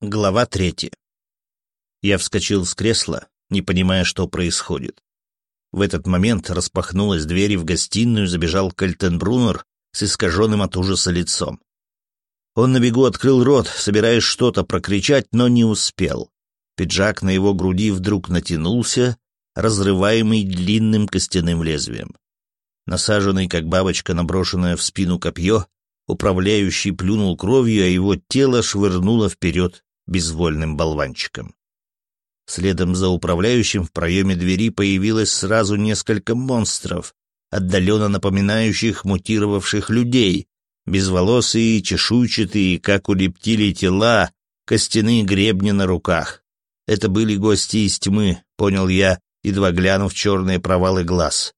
Глава третья. Я вскочил с кресла, не понимая, что происходит. В этот момент распахнулась дверь, и в гостиную забежал Кальтенбруннер с искаженным от ужаса лицом. Он на бегу открыл рот, собираясь что-то прокричать, но не успел. Пиджак на его груди вдруг натянулся, разрываемый длинным костяным лезвием. Насаженный, как бабочка, наброшенная в спину копье, управляющий плюнул кровью, а его тело швырнуло вперед безвольным болванчиком. Следом за управляющим в проеме двери появилось сразу несколько монстров, отдаленно напоминающих мутировавших людей, безволосые, чешуйчатые, как у рептилий тела, костяные гребни на руках. Это были гости из тьмы, понял я, едва глянув черные провалы глаз.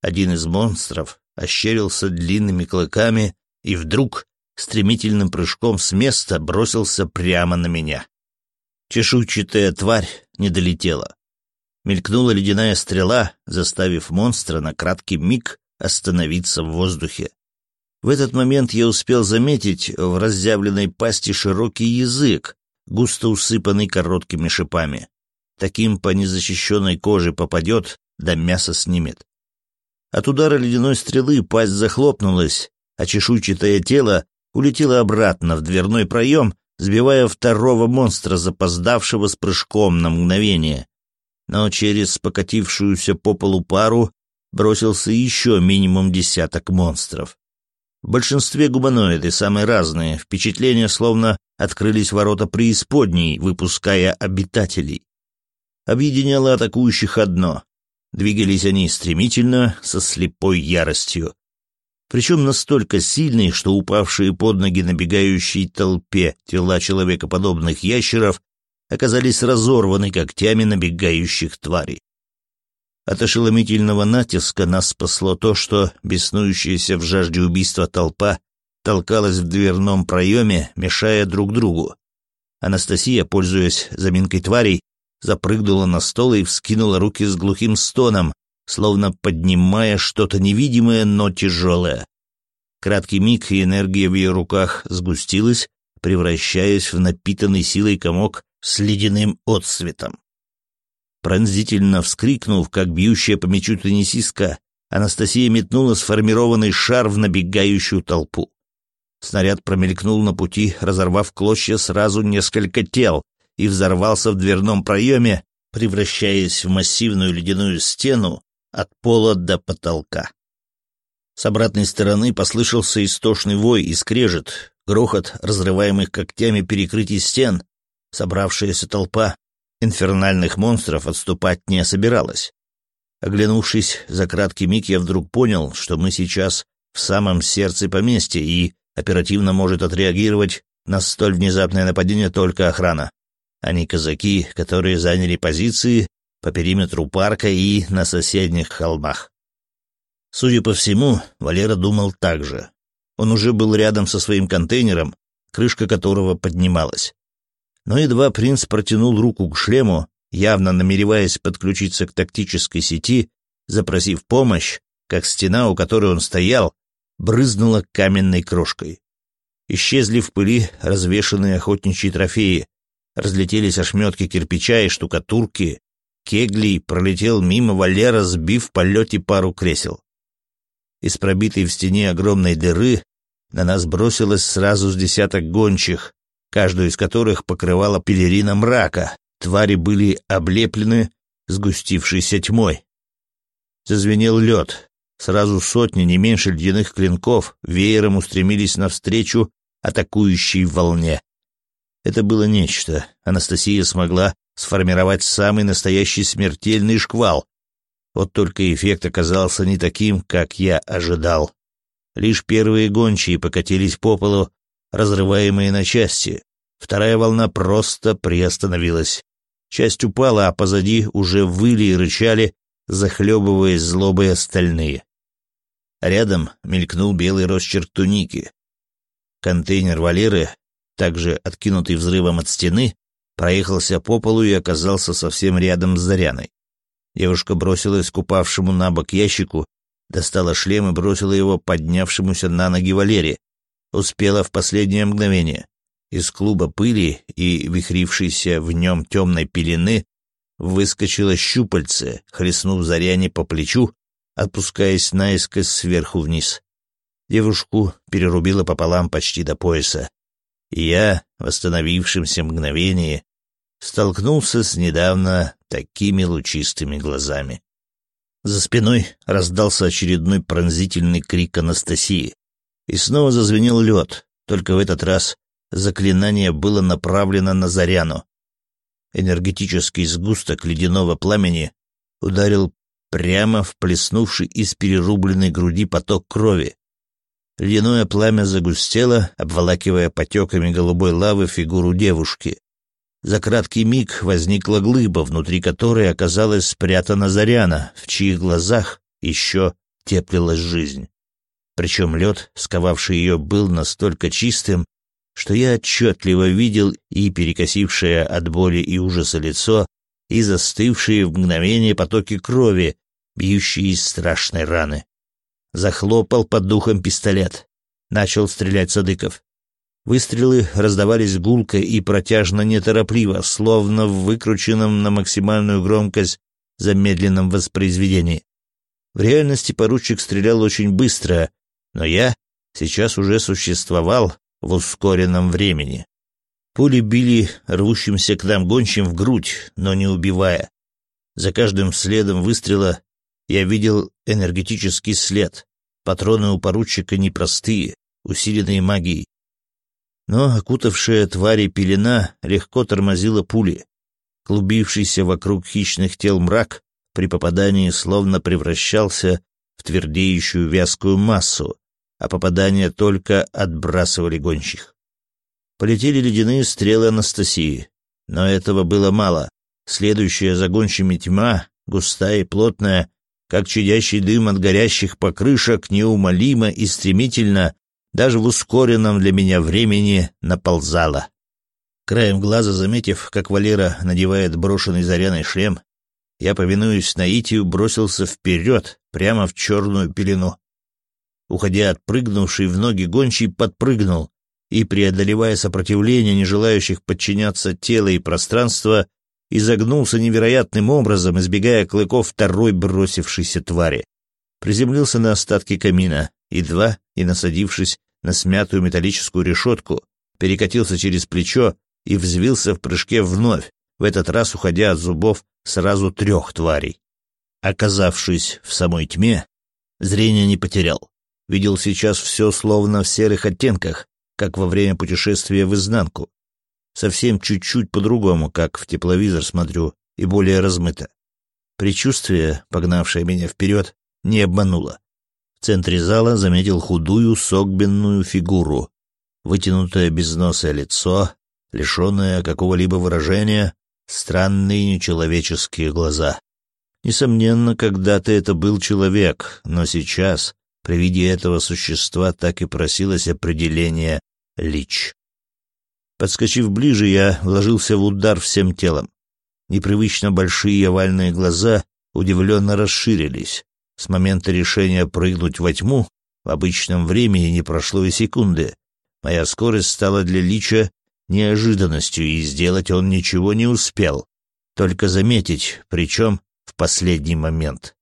Один из монстров ощерился длинными клыками и вдруг стремительным прыжком с места бросился прямо на меня. Чешуйчатая тварь не долетела. Мелькнула ледяная стрела, заставив монстра на краткий миг остановиться в воздухе. В этот момент я успел заметить в разъявленной пасти широкий язык, густо усыпанный короткими шипами. Таким по незащищенной коже попадет, да мясо снимет. От удара ледяной стрелы пасть захлопнулась, а чешуйчатое тело улетело обратно в дверной проем, сбивая второго монстра, запоздавшего с прыжком на мгновение. Но через покатившуюся по полу пару бросился еще минимум десяток монстров. В большинстве гуманоиды самые разные, впечатления словно открылись ворота преисподней, выпуская обитателей. Объединяло атакующих одно. Двигались они стремительно, со слепой яростью причем настолько сильный, что упавшие под ноги набегающей толпе тела человекоподобных ящеров оказались разорваны когтями набегающих тварей. От ошеломительного натиска нас спасло то, что беснующаяся в жажде убийства толпа толкалась в дверном проеме, мешая друг другу. Анастасия, пользуясь заминкой тварей, запрыгнула на стол и вскинула руки с глухим стоном, словно поднимая что-то невидимое, но тяжелое. Краткий миг, и энергия в ее руках сгустилась, превращаясь в напитанный силой комок с ледяным отсветом. Пронзительно вскрикнув, как бьющая по мечу теннисистка, Анастасия метнула сформированный шар в набегающую толпу. Снаряд промелькнул на пути, разорвав клочья сразу несколько тел, и взорвался в дверном проеме, превращаясь в массивную ледяную стену, от пола до потолка. С обратной стороны послышался истошный вой и скрежет, грохот разрываемых когтями перекрытий стен. Собравшаяся толпа инфернальных монстров отступать не собиралась. Оглянувшись за краткий миг, я вдруг понял, что мы сейчас в самом сердце поместья, и оперативно может отреагировать на столь внезапное нападение только охрана, а не казаки, которые заняли позиции по периметру парка и на соседних холмах. Судя по всему, Валера думал так же. Он уже был рядом со своим контейнером, крышка которого поднималась. Но едва принц протянул руку к шлему, явно намереваясь подключиться к тактической сети, запросив помощь, как стена, у которой он стоял, брызнула каменной крошкой. Исчезли в пыли развешанные охотничьи трофеи, разлетелись ошметки кирпича и штукатурки, Кеглей пролетел мимо Валера, сбив в полете пару кресел. Из пробитой в стене огромной дыры на нас бросилось сразу с десяток гончих, каждую из которых покрывала пелерина мрака. Твари были облеплены сгустившейся тьмой. Зазвенел лед. Сразу сотни, не меньше ледяных клинков, веером устремились навстречу атакующей волне. Это было нечто. Анастасия смогла сформировать самый настоящий смертельный шквал. Вот только эффект оказался не таким, как я ожидал. Лишь первые гончие покатились по полу, разрываемые на части. Вторая волна просто приостановилась. Часть упала, а позади уже выли и рычали, захлебываясь злобой остальные. Рядом мелькнул белый росчерк туники. Контейнер Валеры, также откинутый взрывом от стены, проехался по полу и оказался совсем рядом с Заряной. Девушка бросилась к упавшему на бок ящику, достала шлем и бросила его поднявшемуся на ноги Валере. Успела в последнее мгновение. Из клуба пыли и вихрившейся в нем темной пелены выскочило щупальце, хлестнув Заряне по плечу, опускаясь наискось сверху вниз. Девушку перерубило пополам почти до пояса. И я, восстановившемся мгновении, столкнулся с недавно такими лучистыми глазами. За спиной раздался очередной пронзительный крик Анастасии. И снова зазвенел лед, только в этот раз заклинание было направлено на Заряну. Энергетический сгусток ледяного пламени ударил прямо в плеснувший из перерубленной груди поток крови. Ледяное пламя загустело, обволакивая потеками голубой лавы фигуру девушки. За краткий миг возникла глыба, внутри которой оказалась спрятана Заряна, в чьих глазах еще теплилась жизнь. Причем лед, сковавший ее, был настолько чистым, что я отчетливо видел и перекосившее от боли и ужаса лицо, и застывшие в мгновение потоки крови, бьющие из страшной раны. Захлопал под духом пистолет. Начал стрелять Садыков. Выстрелы раздавались гулко и протяжно неторопливо, словно в выкрученном на максимальную громкость замедленном воспроизведении. В реальности поручик стрелял очень быстро, но я сейчас уже существовал в ускоренном времени. Пули били рвущимся к нам гончим в грудь, но не убивая. За каждым следом выстрела я видел энергетический след. Патроны у поручика непростые, усиленные магией. Но окутавшая твари пелена легко тормозила пули. Клубившийся вокруг хищных тел мрак при попадании словно превращался в твердеющую вязкую массу, а попадания только отбрасывали гонщих. Полетели ледяные стрелы Анастасии, но этого было мало. Следующая за гонщами тьма, густая и плотная, как чадящий дым от горящих покрышек, неумолимо и стремительно, даже в ускоренном для меня времени, наползала. Краем глаза заметив, как Валера надевает брошенный заряный шлем, я, повинуясь наитию, бросился вперед, прямо в черную пелену уходя от прыгнувшей в ноги гончий, подпрыгнул и, преодолевая сопротивление не желающих подчиняться тела и пространства, изогнулся невероятным образом, избегая клыков второй бросившейся твари. Приземлился на остатки камина, едва и насадившись на смятую металлическую решетку, перекатился через плечо и взвился в прыжке вновь, в этот раз уходя от зубов сразу трех тварей. Оказавшись в самой тьме, зрение не потерял. Видел сейчас все словно в серых оттенках, как во время путешествия в изнанку. Совсем чуть-чуть по-другому, как в тепловизор смотрю, и более размыто. Причувствие, погнавшее меня вперед, не обмануло. В центре зала заметил худую, согбенную фигуру, вытянутое безносое лицо, лишенное какого-либо выражения, странные нечеловеческие глаза. Несомненно, когда-то это был человек, но сейчас при виде этого существа так и просилось определение «лич». Подскочив ближе, я вложился в удар всем телом. Непривычно большие овальные глаза удивленно расширились. С момента решения прыгнуть во тьму в обычном времени не прошло и секунды. Моя скорость стала для Лича неожиданностью, и сделать он ничего не успел. Только заметить, причем в последний момент.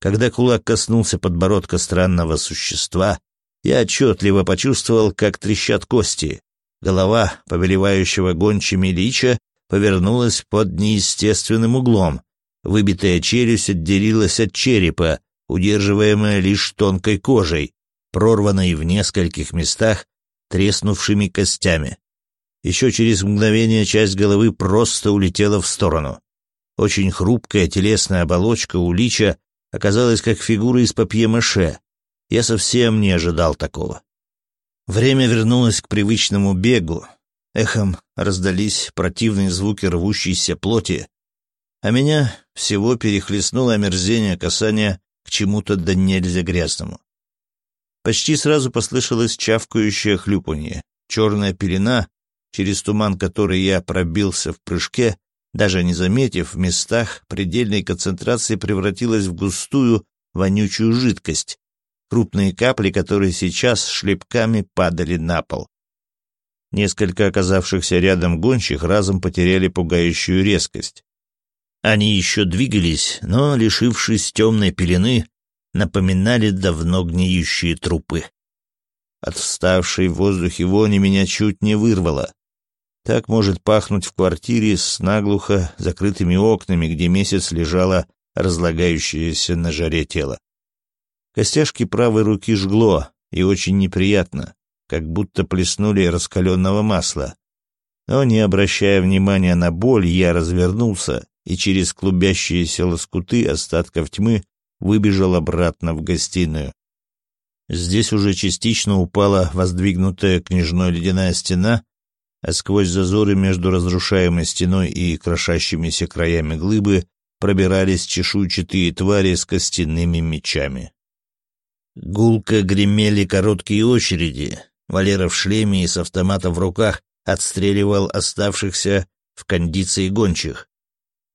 Когда кулак коснулся подбородка странного существа, я отчетливо почувствовал, как трещат кости. Голова, повелевающего гончими лича, повернулась под неестественным углом. Выбитая челюсть отделилась от черепа, удерживаемая лишь тонкой кожей, прорванной в нескольких местах треснувшими костями. Еще через мгновение часть головы просто улетела в сторону. Очень хрупкая телесная оболочка у лича оказалась как фигура из папье-маше. Я совсем не ожидал такого. Время вернулось к привычному бегу. Эхом раздались противные звуки рвущейся плоти, а меня всего перехлестнуло омерзение касания к чему-то да нельзя грязному. Почти сразу послышалось чавкающее хлюпанье. Черная пелена, через туман который я пробился в прыжке, даже не заметив, в местах предельной концентрации превратилась в густую, вонючую жидкость, крупные капли, которые сейчас шлепками падали на пол. Несколько оказавшихся рядом гончих разом потеряли пугающую резкость. Они еще двигались, но, лишившись темной пелены, напоминали давно гниющие трупы. От вставшей в воздухе вони меня чуть не вырвало. Так может пахнуть в квартире с наглухо закрытыми окнами, где месяц лежало разлагающееся на жаре тело. Костяшки правой руки жгло, и очень неприятно, как будто плеснули раскаленного масла. Но, не обращая внимания на боль, я развернулся и через клубящиеся лоскуты остатков тьмы выбежал обратно в гостиную. Здесь уже частично упала воздвигнутая княжной ледяная стена, а сквозь зазоры между разрушаемой стеной и крошащимися краями глыбы пробирались чешуйчатые твари с костяными мечами. Гулко гремели короткие очереди. Валера в шлеме и с автоматом в руках отстреливал оставшихся в кондиции гончих.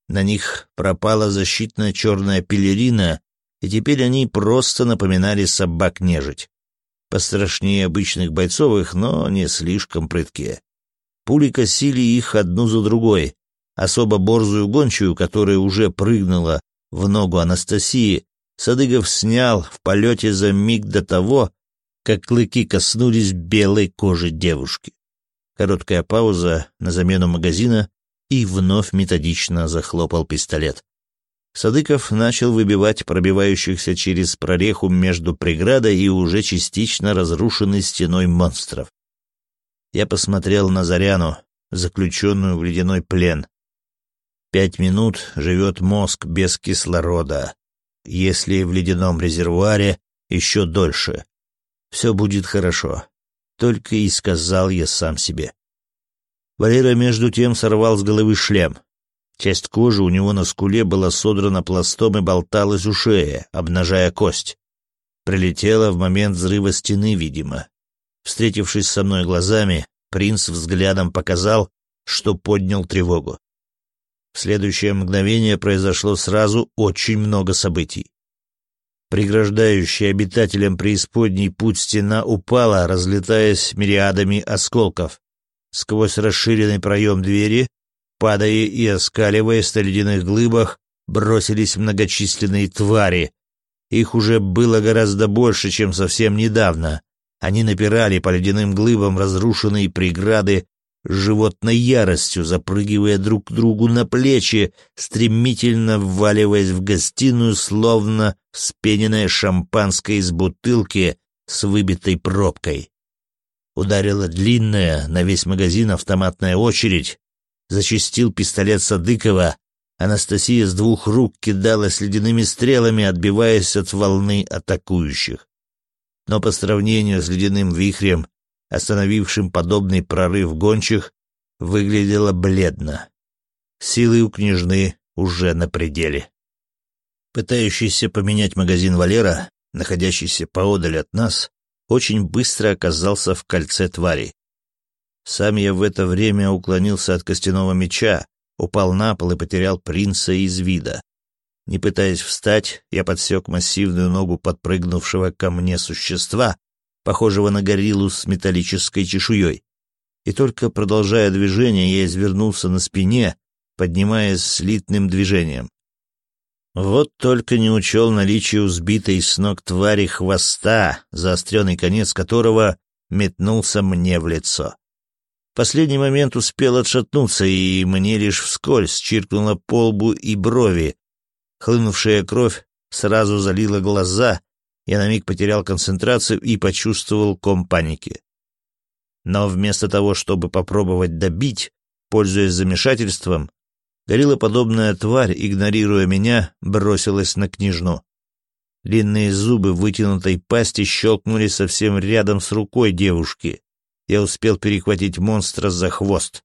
На них пропала защитная черная пелерина, и теперь они просто напоминали собак-нежить. Пострашнее обычных бойцовых, но не слишком прыткие. Пули косили их одну за другой. Особо борзую гончую, которая уже прыгнула в ногу Анастасии, Садыгов снял в полете за миг до того, как клыки коснулись белой кожи девушки. Короткая пауза на замену магазина и вновь методично захлопал пистолет. Садыков начал выбивать пробивающихся через прореху между преградой и уже частично разрушенной стеной монстров. Я посмотрел на Заряну, заключенную в ледяной плен. Пять минут живет мозг без кислорода. Если в ледяном резервуаре, еще дольше. Все будет хорошо. Только и сказал я сам себе. Валера между тем сорвал с головы шлем. Часть кожи у него на скуле была содрана пластом и болталась у шеи, обнажая кость. Прилетела в момент взрыва стены, видимо. Встретившись со мной глазами, принц взглядом показал, что поднял тревогу. В следующее мгновение произошло сразу очень много событий. Преграждающая обитателям преисподней путь стена упала, разлетаясь мириадами осколков. Сквозь расширенный проем двери, падая и оскаливаясь на ледяных глыбах, бросились многочисленные твари. Их уже было гораздо больше, чем совсем недавно. Они напирали по ледяным глыбам разрушенные преграды животной яростью, запрыгивая друг к другу на плечи, стремительно вваливаясь в гостиную, словно вспененное шампанское из бутылки с выбитой пробкой. Ударила длинная на весь магазин автоматная очередь, зачистил пистолет Садыкова, Анастасия с двух рук кидалась ледяными стрелами, отбиваясь от волны атакующих но по сравнению с ледяным вихрем, остановившим подобный прорыв гончих, выглядело бледно. Силы у княжны уже на пределе. Пытающийся поменять магазин Валера, находящийся поодаль от нас, очень быстро оказался в кольце твари. Сам я в это время уклонился от костяного меча, упал на пол и потерял принца из вида. Не пытаясь встать, я подсек массивную ногу подпрыгнувшего ко мне существа, похожего на гориллу с металлической чешуей. И только продолжая движение, я извернулся на спине, поднимаясь слитным движением. Вот только не учел наличие у сбитой с ног твари хвоста, заостренный конец которого метнулся мне в лицо. В последний момент успел отшатнуться, и мне лишь вскользь чиркнуло по лбу и брови, Хлынувшая кровь сразу залила глаза, я на миг потерял концентрацию и почувствовал ком паники. Но вместо того, чтобы попробовать добить, пользуясь замешательством, гориллоподобная тварь, игнорируя меня, бросилась на княжну. Длинные зубы вытянутой пасти щелкнули совсем рядом с рукой девушки. Я успел перехватить монстра за хвост.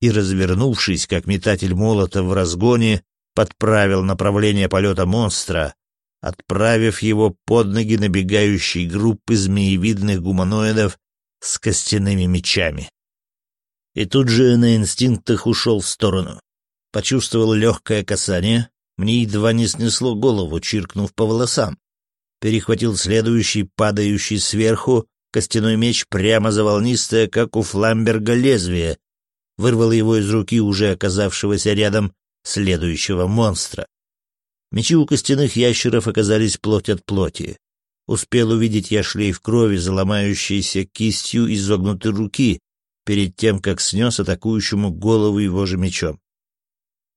И, развернувшись, как метатель молота в разгоне, подправил направление полета монстра, отправив его под ноги набегающей группы змеевидных гуманоидов с костяными мечами. И тут же на инстинктах ушел в сторону. Почувствовал легкое касание, мне едва не снесло голову, чиркнув по волосам. Перехватил следующий, падающий сверху, костяной меч прямо за волнистое, как у Фламберга, лезвие, вырвал его из руки уже оказавшегося рядом следующего монстра. Мечи у костяных ящеров оказались плоть от плоти. Успел увидеть я шлейф крови, заломающийся кистью изогнутой руки, перед тем, как снес атакующему голову его же мечом.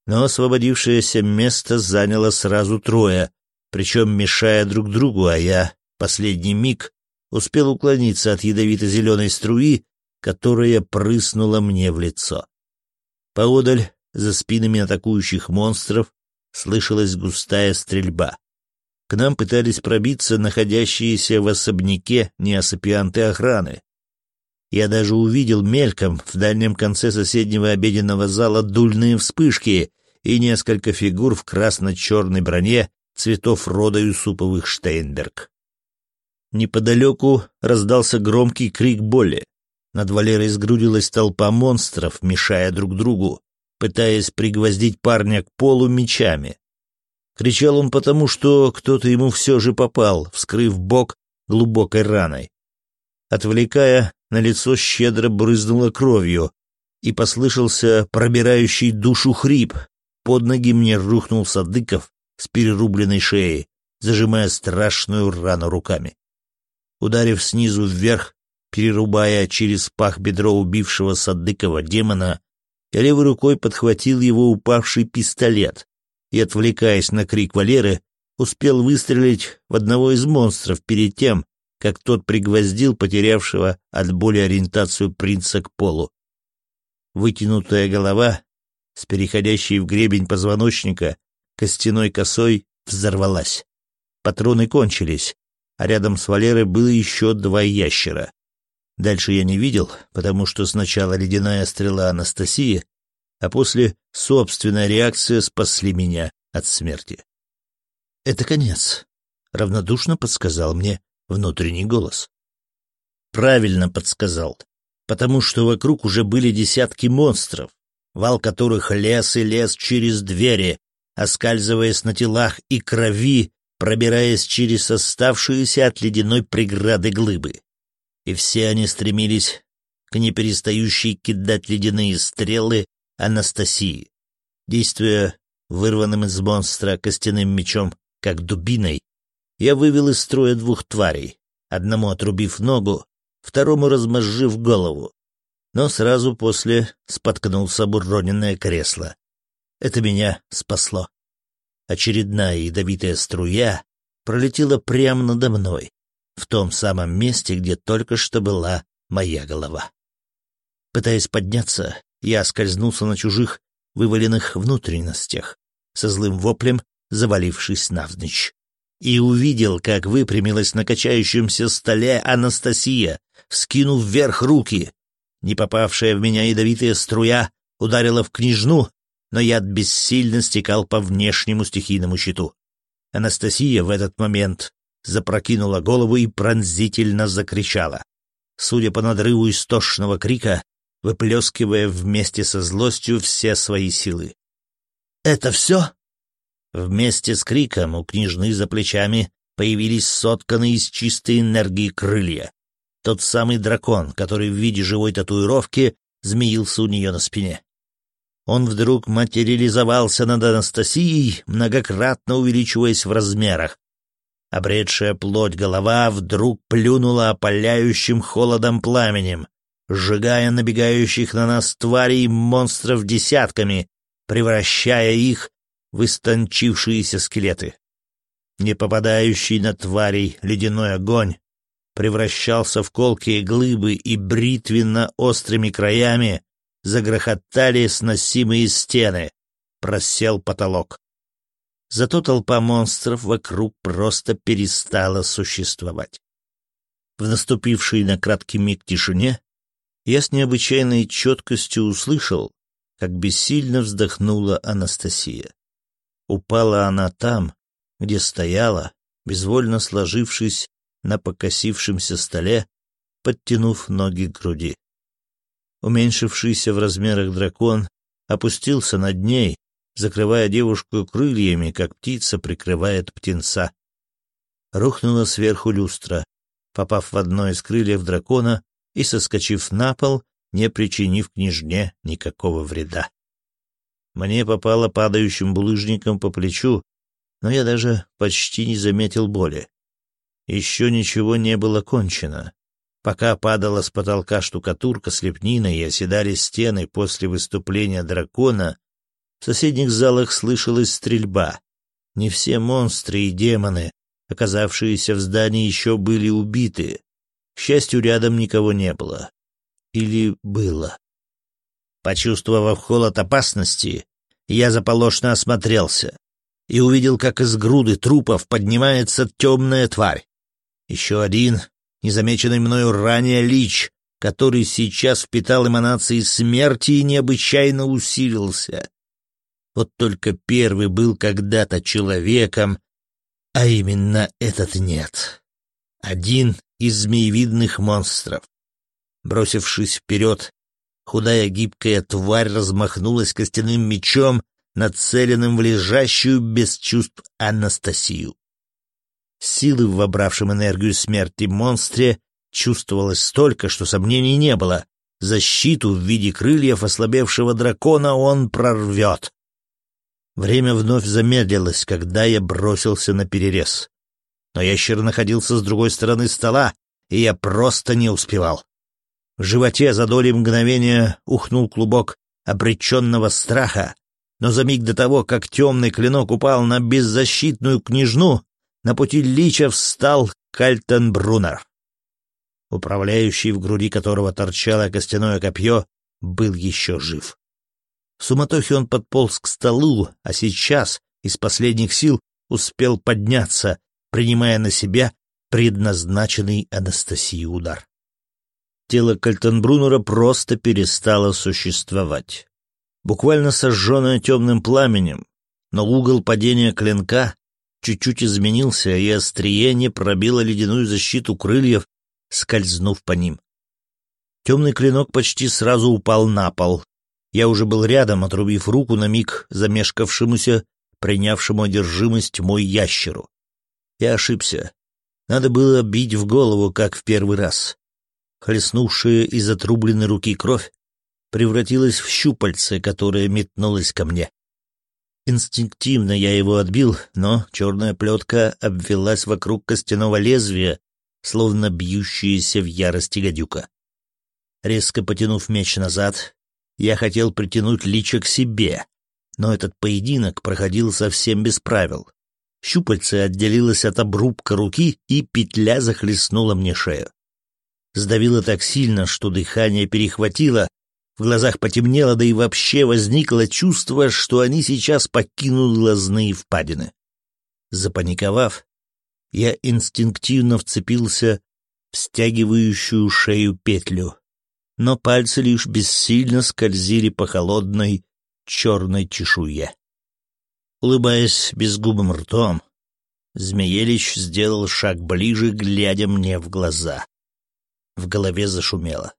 Но освободившееся место заняло сразу трое, причем мешая друг другу, а я, последний миг, успел уклониться от ядовито-зеленой струи, которая прыснула мне в лицо. Поодаль, за спинами атакующих монстров, слышалась густая стрельба. К нам пытались пробиться находящиеся в особняке неосапианты охраны. Я даже увидел мельком в дальнем конце соседнего обеденного зала дульные вспышки и несколько фигур в красно-черной броне цветов рода Юсуповых Штейнберг. Неподалеку раздался громкий крик боли. Над Валерой сгрудилась толпа монстров, мешая друг другу пытаясь пригвоздить парня к полу мечами. Кричал он потому, что кто-то ему все же попал, вскрыв бок глубокой раной. Отвлекая, на лицо щедро брызнуло кровью, и послышался пробирающий душу хрип. Под ноги мне рухнул Садыков с перерубленной шеей, зажимая страшную рану руками. Ударив снизу вверх, перерубая через пах бедро убившего Садыкова демона, я левой рукой подхватил его упавший пистолет и, отвлекаясь на крик Валеры, успел выстрелить в одного из монстров перед тем, как тот пригвоздил потерявшего от боли ориентацию принца к полу. Вытянутая голова с переходящей в гребень позвоночника костяной косой взорвалась. Патроны кончились, а рядом с Валерой было еще два ящера. Дальше я не видел, потому что сначала ледяная стрела Анастасии, а после собственная реакция спасли меня от смерти. «Это конец», — равнодушно подсказал мне внутренний голос. Правильно подсказал, потому что вокруг уже были десятки монстров, вал которых лез и лез через двери, оскальзываясь на телах и крови, пробираясь через оставшиеся от ледяной преграды глыбы и все они стремились к неперестающей кидать ледяные стрелы Анастасии. Действуя вырванным из монстра костяным мечом, как дубиной, я вывел из строя двух тварей, одному отрубив ногу, второму размозжив голову, но сразу после споткнулся об кресло. Это меня спасло. Очередная ядовитая струя пролетела прямо надо мной, в том самом месте, где только что была моя голова. Пытаясь подняться, я скользнулся на чужих вываленных внутренностях, со злым воплем завалившись навзничь, и увидел, как выпрямилась на качающемся столе Анастасия, вскинув вверх руки. Не попавшая в меня ядовитая струя ударила в княжну, но яд бессильно стекал по внешнему стихийному щиту. Анастасия в этот момент запрокинула голову и пронзительно закричала. Судя по надрыву истошного крика, выплескивая вместе со злостью все свои силы. «Это все?» Вместе с криком у княжны за плечами появились сотканные из чистой энергии крылья. Тот самый дракон, который в виде живой татуировки змеился у нее на спине. Он вдруг материализовался над Анастасией, многократно увеличиваясь в размерах, Обретшая плоть голова вдруг плюнула опаляющим холодом пламенем, сжигая набегающих на нас тварей монстров десятками, превращая их в истончившиеся скелеты. Не попадающий на тварей ледяной огонь превращался в колкие глыбы и бритвенно-острыми краями загрохотали сносимые стены, просел потолок. Зато толпа монстров вокруг просто перестала существовать. В наступившей на краткий миг тишине я с необычайной четкостью услышал, как бессильно вздохнула Анастасия. Упала она там, где стояла, безвольно сложившись на покосившемся столе, подтянув ноги к груди. Уменьшившийся в размерах дракон опустился над ней, закрывая девушку крыльями, как птица прикрывает птенца. Рухнула сверху люстра, попав в одно из крыльев дракона и соскочив на пол, не причинив княжне никакого вреда. Мне попало падающим булыжником по плечу, но я даже почти не заметил боли. Еще ничего не было кончено. Пока падала с потолка штукатурка с лепниной и оседали стены после выступления дракона, в соседних залах слышалась стрельба. Не все монстры и демоны, оказавшиеся в здании, еще были убиты. К счастью, рядом никого не было. Или было. Почувствовав холод опасности, я заполошно осмотрелся и увидел, как из груды трупов поднимается темная тварь. Еще один, незамеченный мною ранее лич, который сейчас впитал эманации смерти и необычайно усилился. Вот только первый был когда-то человеком, а именно этот нет. Один из змеевидных монстров. Бросившись вперед, худая гибкая тварь размахнулась костяным мечом, нацеленным в лежащую без чувств Анастасию. Силы в вобравшем энергию смерти монстре чувствовалось столько, что сомнений не было. Защиту в виде крыльев ослабевшего дракона он прорвет. Время вновь замедлилось, когда я бросился на перерез. Но ящер находился с другой стороны стола, и я просто не успевал. В животе за доли мгновения ухнул клубок обреченного страха, но за миг до того, как темный клинок упал на беззащитную княжну, на пути Лича встал Кальтенбрунер. Управляющий, в груди которого торчало костяное копье, был еще жив. В суматохе он подполз к столу, а сейчас из последних сил успел подняться, принимая на себя предназначенный Анастасии удар. Тело Кальтенбрунера просто перестало существовать. Буквально сожженное темным пламенем, но угол падения клинка чуть-чуть изменился, и острие не пробило ледяную защиту крыльев, скользнув по ним. Темный клинок почти сразу упал на пол, я уже был рядом, отрубив руку на миг замешкавшемуся, принявшему одержимость мой ящеру. Я ошибся. Надо было бить в голову, как в первый раз. Хлестнувшая из отрубленной руки кровь превратилась в щупальце, которое метнулось ко мне. Инстинктивно я его отбил, но черная плетка обвелась вокруг костяного лезвия, словно бьющаяся в ярости гадюка. Резко потянув меч назад, я хотел притянуть Лича к себе, но этот поединок проходил совсем без правил. Щупальце отделилось от обрубка руки, и петля захлестнула мне шею. Сдавило так сильно, что дыхание перехватило, в глазах потемнело, да и вообще возникло чувство, что они сейчас покинут глазные впадины. Запаниковав, я инстинктивно вцепился в стягивающую шею петлю но пальцы лишь бессильно скользили по холодной черной чешуе. Улыбаясь безгубым ртом, Змеелич сделал шаг ближе, глядя мне в глаза. В голове зашумело.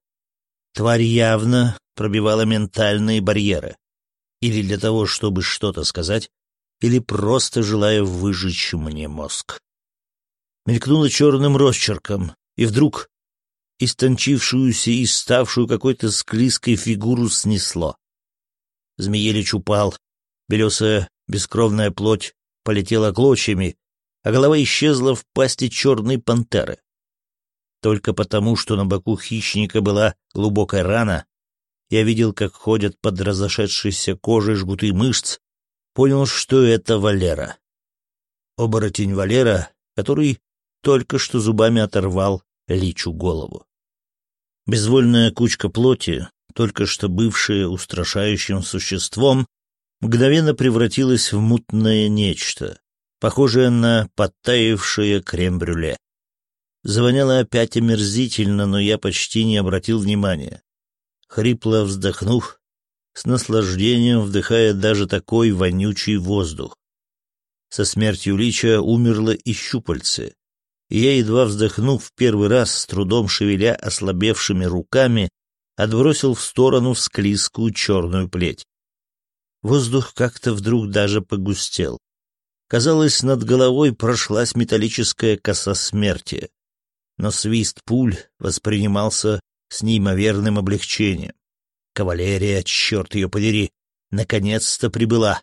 Тварь явно пробивала ментальные барьеры. Или для того, чтобы что-то сказать, или просто желая выжечь мне мозг. Мелькнуло черным росчерком, и вдруг истончившуюся и ставшую какой-то склизкой фигуру снесло. Змеелич упал, белесая бескровная плоть полетела клочьями, а голова исчезла в пасти черной пантеры. Только потому, что на боку хищника была глубокая рана, я видел, как ходят под разошедшейся кожей жгуты мышц, понял, что это Валера. Оборотень Валера, который только что зубами оторвал Личу голову. Безвольная кучка плоти, только что бывшая устрашающим существом, мгновенно превратилась в мутное нечто, похожее на подтаявшее крем-брюле. Завоняло опять омерзительно, но я почти не обратил внимания. Хрипло вздохнув, с наслаждением вдыхая даже такой вонючий воздух. Со смертью Лича умерло и щупальце, я, едва вздохнув в первый раз, с трудом шевеля ослабевшими руками, отбросил в сторону склизкую черную плеть. Воздух как-то вдруг даже погустел. Казалось, над головой прошлась металлическая коса смерти. Но свист пуль воспринимался с неимоверным облегчением. Кавалерия, черт ее подери, наконец-то прибыла.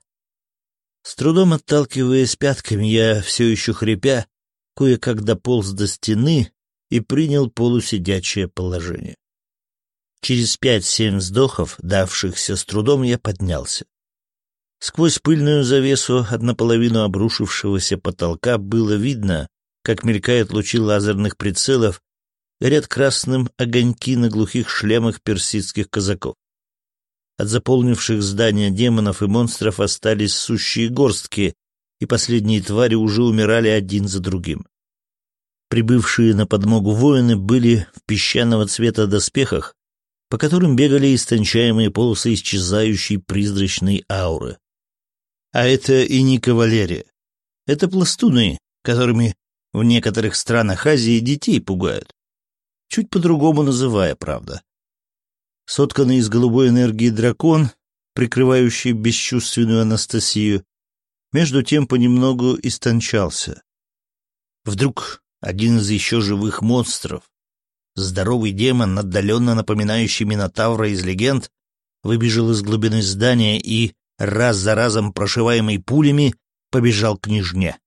С трудом отталкиваясь пятками, я, все еще хрипя, кое-как дополз до стены и принял полусидячее положение. Через пять-семь вздохов, давшихся с трудом, я поднялся. Сквозь пыльную завесу от наполовину обрушившегося потолка было видно, как мелькают лучи лазерных прицелов, горят красным огоньки на глухих шлемах персидских казаков. От заполнивших здания демонов и монстров остались сущие горстки, и последние твари уже умирали один за другим. Прибывшие на подмогу воины были в песчаного цвета доспехах, по которым бегали истончаемые полосы исчезающей призрачной ауры. А это и не кавалерия. Это пластуны, которыми в некоторых странах Азии детей пугают. Чуть по-другому называя, правда. Сотканный из голубой энергии дракон, прикрывающий бесчувственную Анастасию, между тем понемногу истончался. Вдруг один из еще живых монстров, здоровый демон, отдаленно напоминающий Минотавра из легенд, выбежал из глубины здания и, раз за разом прошиваемый пулями, побежал к княжне.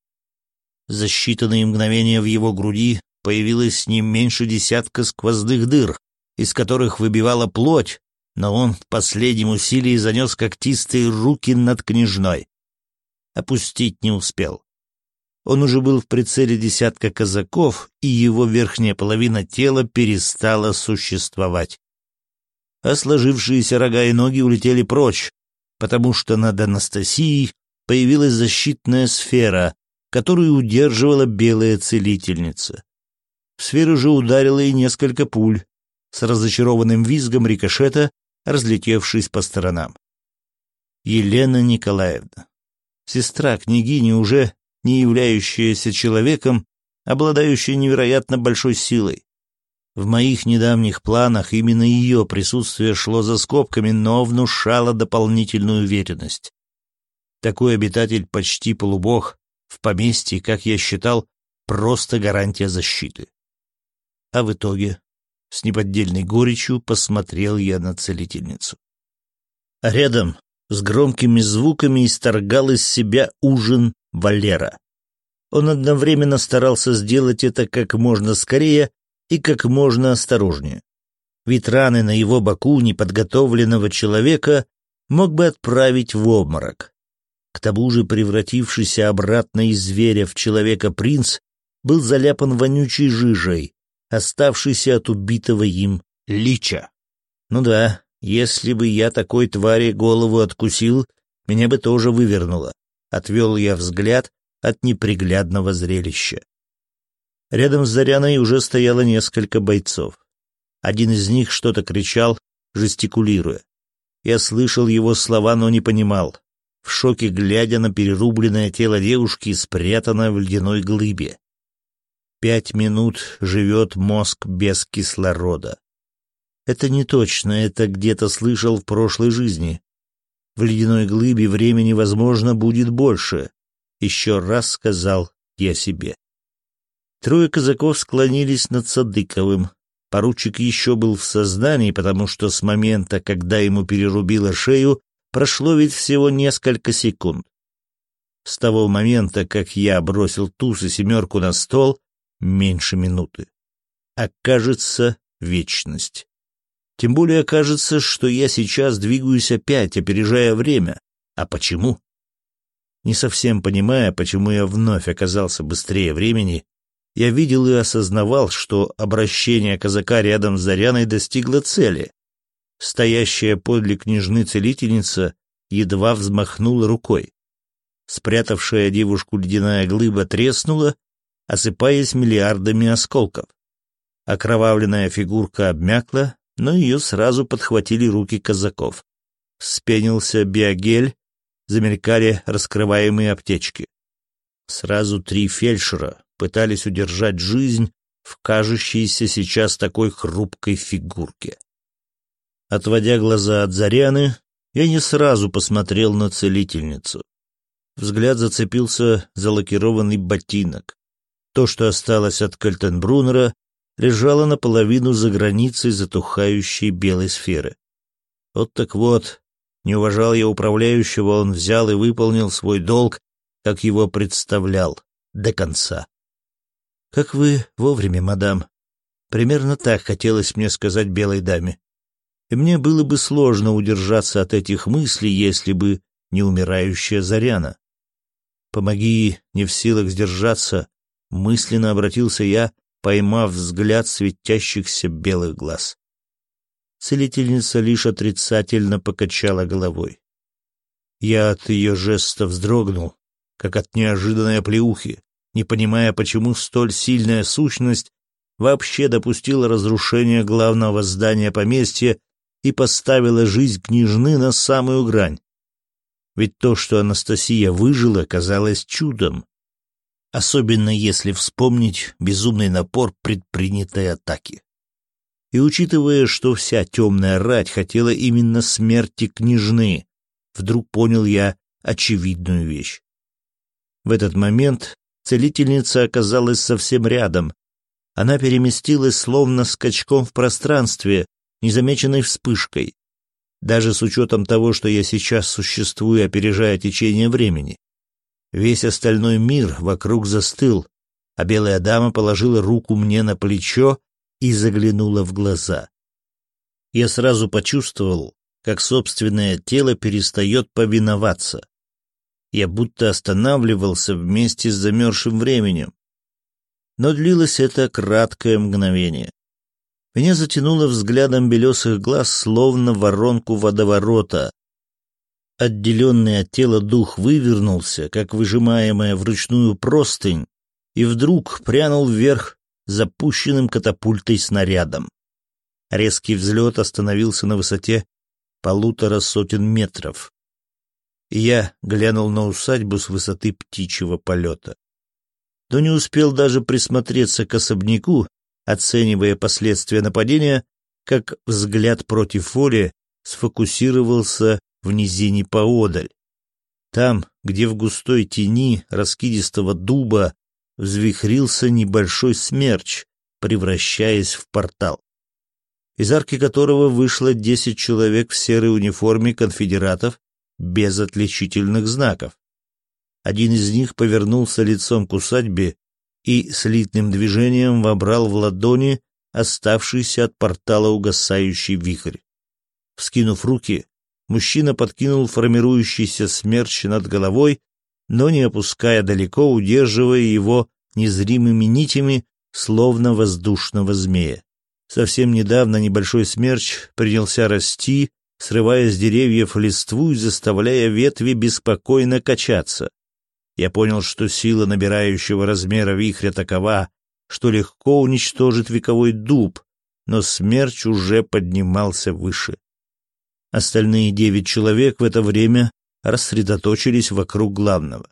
За считанные мгновения в его груди появилось не меньше десятка сквозных дыр, из которых выбивала плоть, но он в последнем усилии занес когтистые руки над княжной. Опустить не успел. Он уже был в прицеле десятка казаков, и его верхняя половина тела перестала существовать. А сложившиеся рога и ноги улетели прочь, потому что над Анастасией появилась защитная сфера, которую удерживала белая целительница. В сферу же ударило и несколько пуль, с разочарованным визгом рикошета, разлетевшись по сторонам. Елена Николаевна, сестра княгини уже не являющаяся человеком, обладающая невероятно большой силой. В моих недавних планах именно ее присутствие шло за скобками, но внушало дополнительную уверенность. Такой обитатель почти полубог, в поместье, как я считал, просто гарантия защиты. А в итоге, с неподдельной горечью, посмотрел я на целительницу. А рядом с громкими звуками исторгал из себя ужин Валера. Он одновременно старался сделать это как можно скорее и как можно осторожнее. Ведь раны на его боку неподготовленного человека мог бы отправить в обморок. К тому же превратившийся обратно из зверя в человека принц был заляпан вонючей жижей, оставшейся от убитого им лича. Ну да, если бы я такой твари голову откусил, меня бы тоже вывернуло. Отвел я взгляд от неприглядного зрелища. Рядом с Заряной уже стояло несколько бойцов. Один из них что-то кричал, жестикулируя. Я слышал его слова, но не понимал, в шоке глядя на перерубленное тело девушки, спрятанное в ледяной глыбе. Пять минут живет мозг без кислорода. Это не точно, это где-то слышал в прошлой жизни. В ледяной глыбе времени, возможно, будет больше. Еще раз сказал я себе. Трое казаков склонились над Садыковым. Поручик еще был в сознании, потому что с момента, когда ему перерубило шею, прошло ведь всего несколько секунд. С того момента, как я бросил туз и семерку на стол, меньше минуты. Окажется вечность. Тем более окажется, что я сейчас двигаюсь опять, опережая время. А почему? Не совсем понимая, почему я вновь оказался быстрее времени, я видел и осознавал, что обращение казака рядом с Заряной достигло цели. Стоящая подле княжны целительница едва взмахнула рукой. Спрятавшая девушку ледяная глыба треснула, осыпаясь миллиардами осколков. Окровавленная фигурка обмякла, но ее сразу подхватили руки казаков. Спенился биогель, замелькали раскрываемые аптечки. Сразу три фельдшера пытались удержать жизнь в кажущейся сейчас такой хрупкой фигурке. Отводя глаза от Заряны, я не сразу посмотрел на целительницу. Взгляд зацепился за лакированный ботинок. То, что осталось от Кальтенбруннера, лежала наполовину за границей затухающей белой сферы. Вот так вот, не уважал я управляющего, он взял и выполнил свой долг, как его представлял, до конца. «Как вы вовремя, мадам», Примерно так хотелось мне сказать белой даме. И мне было бы сложно удержаться от этих мыслей, если бы не умирающая Заряна. «Помоги, не в силах сдержаться», — мысленно обратился я, поймав взгляд светящихся белых глаз. Целительница лишь отрицательно покачала головой. Я от ее жеста вздрогнул, как от неожиданной оплеухи, не понимая, почему столь сильная сущность вообще допустила разрушение главного здания поместья и поставила жизнь княжны на самую грань. Ведь то, что Анастасия выжила, казалось чудом. Особенно если вспомнить безумный напор предпринятой атаки. И учитывая, что вся темная рать хотела именно смерти княжны, вдруг понял я очевидную вещь. В этот момент целительница оказалась совсем рядом, она переместилась словно скачком в пространстве, незамеченной вспышкой. Даже с учетом того, что я сейчас существую, опережая течение времени. Весь остальной мир вокруг застыл, а белая дама положила руку мне на плечо и заглянула в глаза. Я сразу почувствовал, как собственное тело перестает повиноваться. Я будто останавливался вместе с замерзшим временем, но длилось это краткое мгновение. Меня затянуло взглядом белесых глаз, словно воронку водоворота. Отделенный от тела дух вывернулся, как выжимаемая вручную простынь, и вдруг прянул вверх запущенным катапультой снарядом. Резкий взлет остановился на высоте полутора сотен метров. Я глянул на усадьбу с высоты птичьего полета но не успел даже присмотреться к особняку, оценивая последствия нападения, как взгляд против воли сфокусировался в низине поодаль. Там, где в густой тени раскидистого дуба взвихрился небольшой смерч, превращаясь в портал, из арки которого вышло десять человек в серой униформе конфедератов без отличительных знаков. Один из них повернулся лицом к усадьбе и слитным движением вобрал в ладони оставшийся от портала угасающий вихрь. Вскинув руки, мужчина подкинул формирующийся смерч над головой, но не опуская далеко, удерживая его незримыми нитями, словно воздушного змея. Совсем недавно небольшой смерч принялся расти, срывая с деревьев листву и заставляя ветви беспокойно качаться. Я понял, что сила набирающего размера вихря такова, что легко уничтожит вековой дуб, но смерч уже поднимался выше. Остальные девять человек в это время рассредоточились вокруг главного.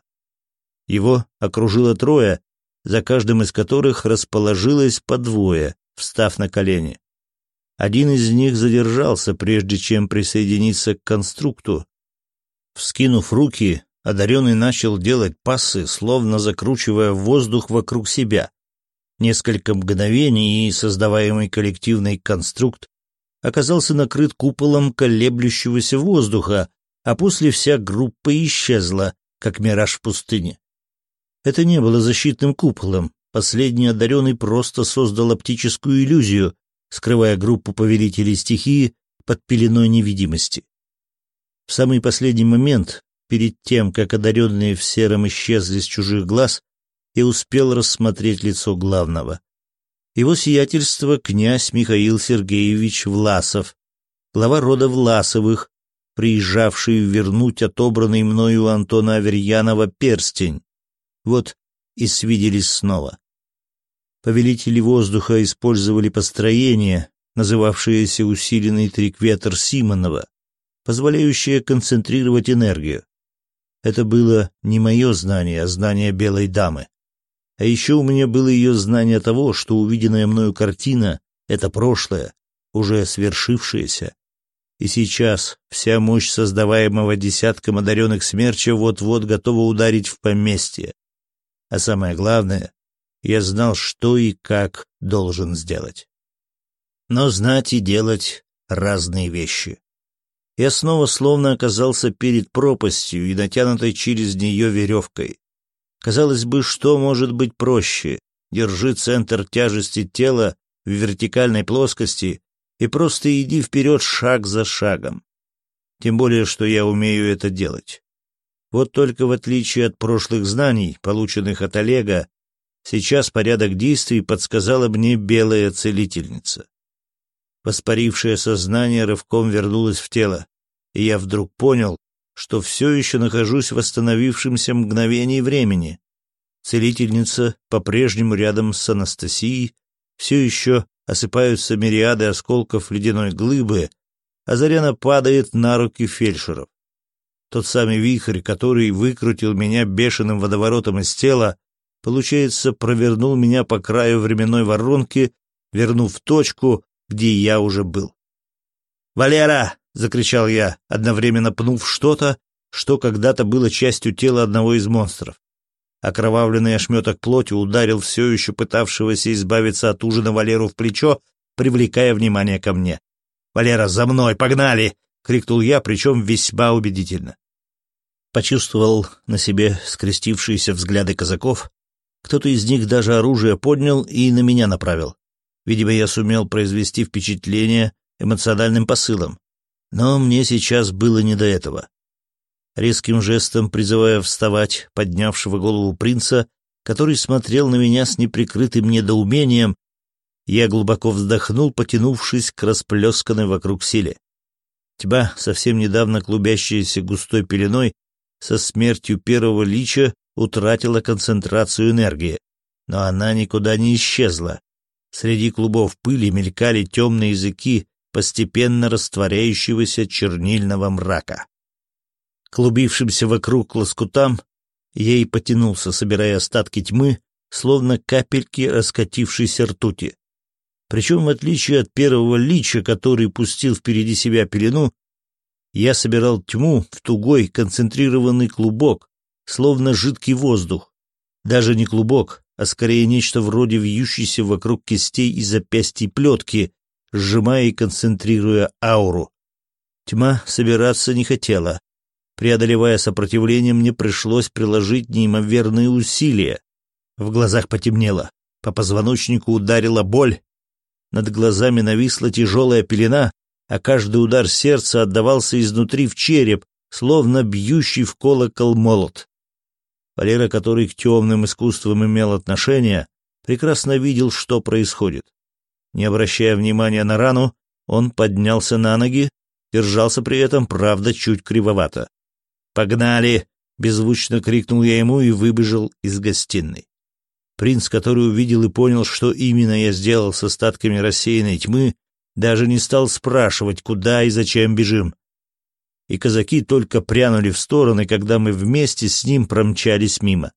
Его окружило трое, за каждым из которых расположилось по двое, встав на колени. Один из них задержался, прежде чем присоединиться к конструкту. Вскинув руки, одаренный начал делать пассы, словно закручивая воздух вокруг себя. Несколько мгновений, и создаваемый коллективный конструкт оказался накрыт куполом колеблющегося воздуха, а после вся группа исчезла, как мираж в пустыне. Это не было защитным куполом, последний одаренный просто создал оптическую иллюзию, скрывая группу повелителей стихии под пеленой невидимости. В самый последний момент перед тем, как одаренные в сером исчезли с чужих глаз, и успел рассмотреть лицо главного. Его сиятельство князь Михаил Сергеевич Власов, глава рода Власовых, приезжавший вернуть отобранный мною Антона Аверьянова перстень. Вот и свиделись снова. Повелители воздуха использовали построение, называвшееся усиленный трикветр Симонова, позволяющее концентрировать энергию. Это было не мое знание, а знание белой дамы. А еще у меня было ее знание того, что увиденная мною картина — это прошлое, уже свершившееся. И сейчас вся мощь создаваемого десятком одаренных смерча вот-вот готова ударить в поместье. А самое главное, Я знал, что и как должен сделать. Но знать и делать — разные вещи. Я снова словно оказался перед пропастью и натянутой через нее веревкой. Казалось бы, что может быть проще? Держи центр тяжести тела в вертикальной плоскости и просто иди вперед шаг за шагом. Тем более, что я умею это делать. Вот только в отличие от прошлых знаний, полученных от Олега, сейчас порядок действий подсказала мне белая целительница. Воспарившее сознание рывком вернулось в тело, и я вдруг понял, что все еще нахожусь в восстановившемся мгновении времени. Целительница по-прежнему рядом с Анастасией, все еще осыпаются мириады осколков ледяной глыбы, а Заряна падает на руки фельдшеров. Тот самый вихрь, который выкрутил меня бешеным водоворотом из тела, получается, провернул меня по краю временной воронки, вернув точку, где я уже был. «Валера!» — закричал я, одновременно пнув что-то, что когда-то было частью тела одного из монстров. Окровавленный ошметок плоти ударил все еще пытавшегося избавиться от ужина Валеру в плечо, привлекая внимание ко мне. «Валера, за мной! Погнали!» — крикнул я, причем весьма убедительно. Почувствовал на себе скрестившиеся взгляды казаков. Кто-то из них даже оружие поднял и на меня направил. Видимо, я сумел произвести впечатление эмоциональным посылом. Но мне сейчас было не до этого. Резким жестом призывая вставать поднявшего голову принца, который смотрел на меня с неприкрытым недоумением, я глубоко вздохнул, потянувшись к расплесканной вокруг силе. Тьма, совсем недавно клубящаяся густой пеленой, со смертью первого лича утратила концентрацию энергии, но она никуда не исчезла. Среди клубов пыли мелькали темные языки постепенно растворяющегося чернильного мрака. Клубившимся вокруг лоскутам ей потянулся, собирая остатки тьмы, словно капельки раскатившейся ртути. Причем, в отличие от первого лича, который пустил впереди себя пелену, я собирал тьму в тугой концентрированный клубок, словно жидкий воздух. Даже не клубок, а скорее нечто вроде вьющейся вокруг кистей и запястий плетки, сжимая и концентрируя ауру. Тьма собираться не хотела. Преодолевая сопротивление, мне пришлось приложить неимоверные усилия. В глазах потемнело, по позвоночнику ударила боль, над глазами нависла тяжелая пелена, а каждый удар сердца отдавался изнутри в череп, словно бьющий в колокол молот. Валера, который к темным искусствам имел отношение, прекрасно видел, что происходит. Не обращая внимания на рану, он поднялся на ноги, держался при этом, правда, чуть кривовато. «Погнали!» — беззвучно крикнул я ему и выбежал из гостиной. Принц, который увидел и понял, что именно я сделал с остатками рассеянной тьмы, даже не стал спрашивать, куда и зачем бежим. И казаки только прянули в стороны, когда мы вместе с ним промчались мимо.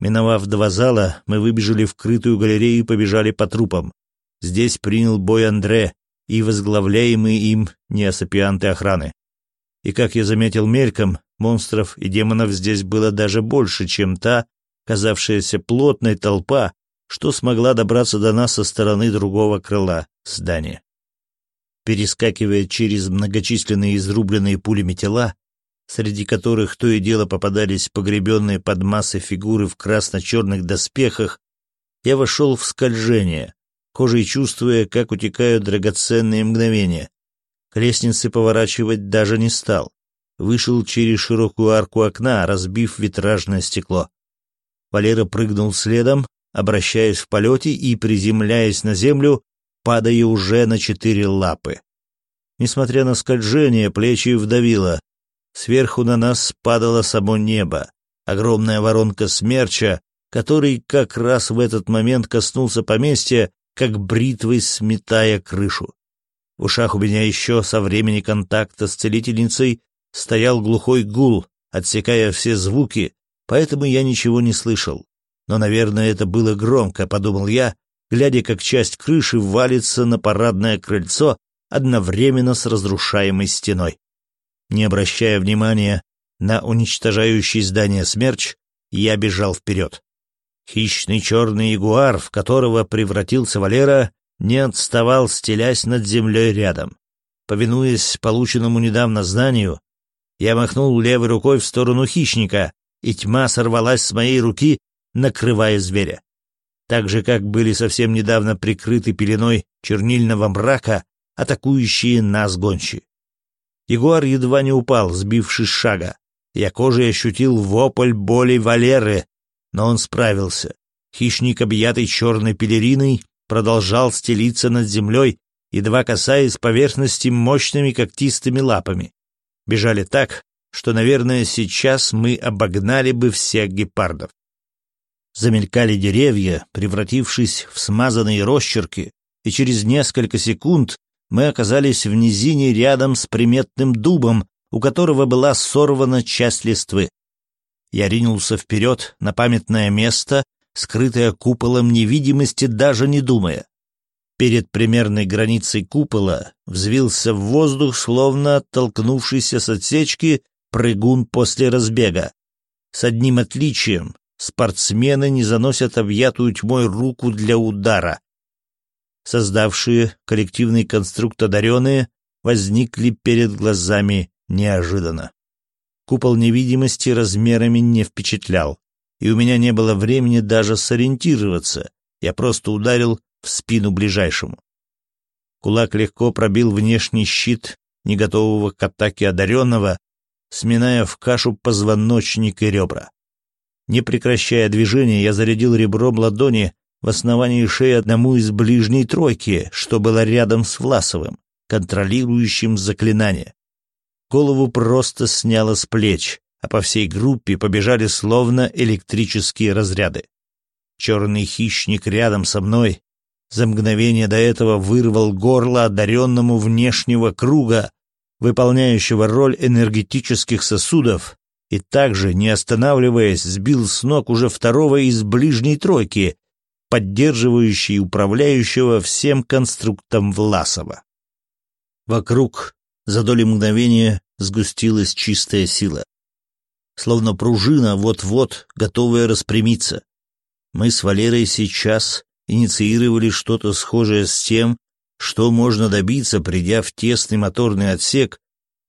Миновав два зала, мы выбежали в крытую галерею и побежали по трупам. Здесь принял бой Андре и возглавляемые им неосапианты охраны. И, как я заметил мельком, монстров и демонов здесь было даже больше, чем та, казавшаяся плотной толпа, что смогла добраться до нас со стороны другого крыла здания. Перескакивая через многочисленные изрубленные пулями тела, среди которых то и дело попадались погребенные под массой фигуры в красно-черных доспехах, я вошел в скольжение, кожей чувствуя, как утекают драгоценные мгновения. К лестнице поворачивать даже не стал. Вышел через широкую арку окна, разбив витражное стекло. Валера прыгнул следом, обращаясь в полете и приземляясь на землю, падая уже на четыре лапы. Несмотря на скольжение, плечи вдавило. Сверху на нас падало само небо. Огромная воронка смерча, который как раз в этот момент коснулся поместья, как бритвой сметая крышу. В ушах у меня еще со времени контакта с целительницей стоял глухой гул, отсекая все звуки, поэтому я ничего не слышал. Но, наверное, это было громко, подумал я, глядя, как часть крыши валится на парадное крыльцо одновременно с разрушаемой стеной. Не обращая внимания на уничтожающий здание смерч, я бежал вперед. Хищный черный ягуар, в которого превратился Валера, не отставал, стелясь над землей рядом. Повинуясь полученному недавно знанию, я махнул левой рукой в сторону хищника, и тьма сорвалась с моей руки, накрывая зверя. Так же, как были совсем недавно прикрыты пеленой чернильного мрака атакующие нас гончи. Ягуар едва не упал, сбившись с шага. Я кожей ощутил вопль боли Валеры, но он справился. Хищник, объятый черной пелериной, продолжал стелиться над землей, едва касаясь поверхности мощными когтистыми лапами. Бежали так, что, наверное, сейчас мы обогнали бы всех гепардов. Замелькали деревья, превратившись в смазанные росчерки, и через несколько секунд мы оказались в низине рядом с приметным дубом, у которого была сорвана часть листвы. Я ринулся вперед на памятное место, скрытое куполом невидимости, даже не думая. Перед примерной границей купола взвился в воздух, словно оттолкнувшийся с отсечки прыгун после разбега. С одним отличием — спортсмены не заносят объятую тьмой руку для удара. Создавшие коллективный конструкт одаренные возникли перед глазами неожиданно. Купол невидимости размерами не впечатлял, и у меня не было времени даже сориентироваться. Я просто ударил в спину ближайшему. Кулак легко пробил внешний щит, не готового к атаке одаренного, сминая в кашу позвоночник и ребра. Не прекращая движения, я зарядил ребром ладони в основании шеи одному из ближней тройки, что было рядом с Власовым, контролирующим заклинание. Голову просто сняло с плеч, а по всей группе побежали словно электрические разряды. Черный хищник рядом со мной за мгновение до этого вырвал горло одаренному внешнего круга, выполняющего роль энергетических сосудов, и также, не останавливаясь, сбил с ног уже второго из ближней тройки, поддерживающий управляющего всем конструктом Власова. Вокруг за доли мгновения сгустилась чистая сила. Словно пружина, вот-вот готовая распрямиться. Мы с Валерой сейчас инициировали что-то схожее с тем, что можно добиться, придя в тесный моторный отсек,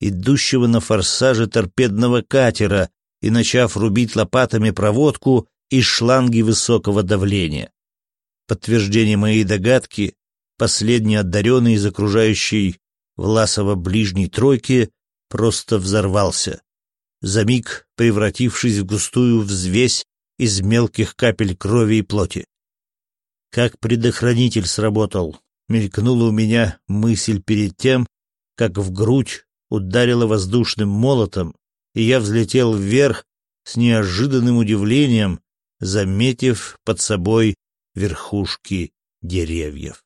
идущего на форсаже торпедного катера и начав рубить лопатами проводку из шланги высокого давления. Подтверждение моей догадки, последний одаренный из окружающей Власова ближней тройки просто взорвался, за миг превратившись в густую взвесь из мелких капель крови и плоти. Как предохранитель сработал, мелькнула у меня мысль перед тем, как в грудь ударила воздушным молотом, и я взлетел вверх с неожиданным удивлением, заметив под собой верхушки деревьев.